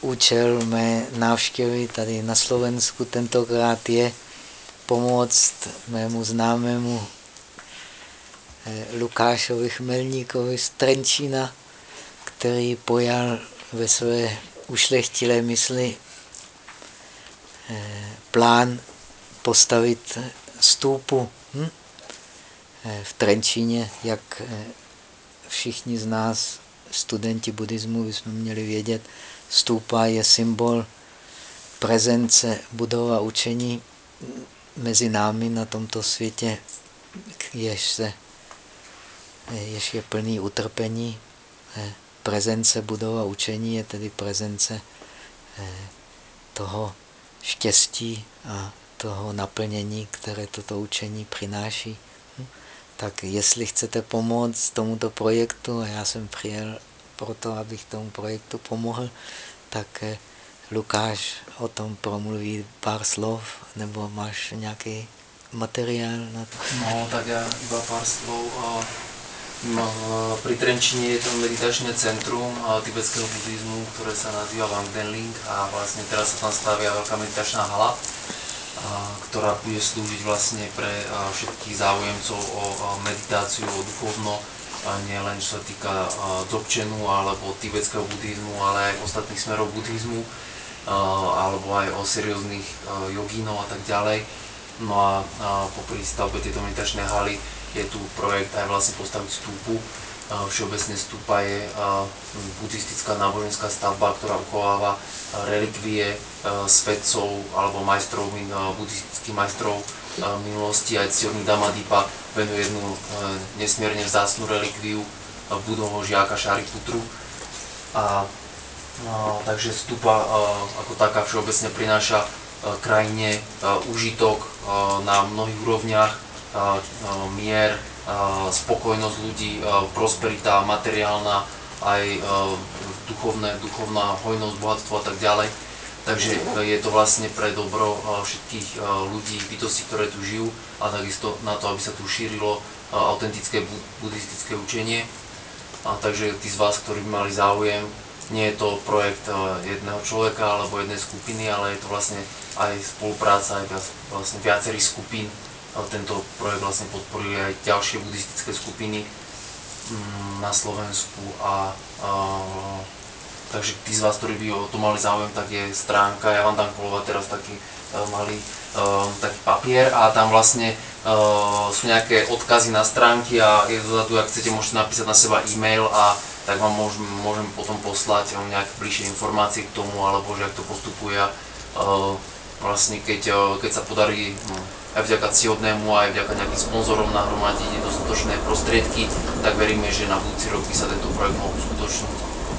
účel mé návštěvy tady na Slovensku tentokrát je pomoct mému známému eh, Lukášovi Chmelníkovi z Trenčína, který pojal ve své ušlechtilé mysli eh, plán postavit stůpu hm? Eh, v Trenčíně, jak všichni z nás, studenti buddhismu, bychom měli vědět, stůpa je symbol prezence budova učení mezi námi na tomto světě, jež, se, jež je plný utrpení. Prezence budova učení je tedy prezence toho štěstí a toho naplnění, které toto učení přináší. Tak jestli chcete pomoct tomuto projektu, a já jsem přijel proto, abych tomu projektu pomohl, tak Lukáš o tom promluví pár slov, nebo máš nějaký materiál na to? No, tak ja iba pár slov. No, pri Trenčine je to meditačné centrum tibetského buddhizmu, ktoré sa nazýva Wangdenling a vlastne teraz sa tam stavia veľká meditačná hala, ktorá bude slúžiť vlastne pre všetkých záujemcov o meditáciu, o duchovno, nie len čo sa týka Dzogčenu alebo tibetského buddhizmu, ale aj ostatných smerov buddhizmu alebo aj o serióznych jogínov a tak ďalej. No a popri stavbe tejto meditačnej haly je tu projekt aj vlastne postaviť stúpu. Všeobecne stúpa je buddhistická náboženská stavba, ktorá uchováva relikvie svetcov alebo majstrov, buddhistických majstrov minulosti. Aj ctihodný Damadipa venuje jednu nesmierne vzácnú relikviu budovho žiaka Šariputru. A No, takže stupa ako taká všeobecne prináša krajine užitok na mnohých úrovniach, mier, spokojnosť ľudí, prosperita materiálna, aj duchovné, duchovná hojnosť, bohatstvo a tak ďalej. Takže je to vlastne pre dobro všetkých ľudí, bytostí, ktoré tu žijú a takisto na to, aby sa tu šírilo autentické buddhistické učenie. A takže tí z vás, ktorí by mali záujem, nie je to projekt jedného človeka alebo jednej skupiny, ale je to vlastne aj spolupráca aj vlastne viacerých skupín. Tento projekt vlastne podporili aj ďalšie buddhistické skupiny mm, na Slovensku a, takže tí z vás, ktorí by o to mali záujem, tak je stránka, ja vám dám kolovať teraz taký uh, malý uh, taký papier a tam vlastne uh, sú nejaké odkazy na stránky a je dozadu, ak chcete, môžete napísať na seba e-mail a tak vám môžem, môžem potom poslať nejaké bližšie informácie k tomu, alebo že ak to postupuje. Vlastne keď, keď sa podarí um, aj vďaka Ciodnému, aj vďaka nejakým sponzorom nahromadiť dostatočné prostriedky, tak veríme, že na budúci rok by sa tento projekt mohol uskutočniť.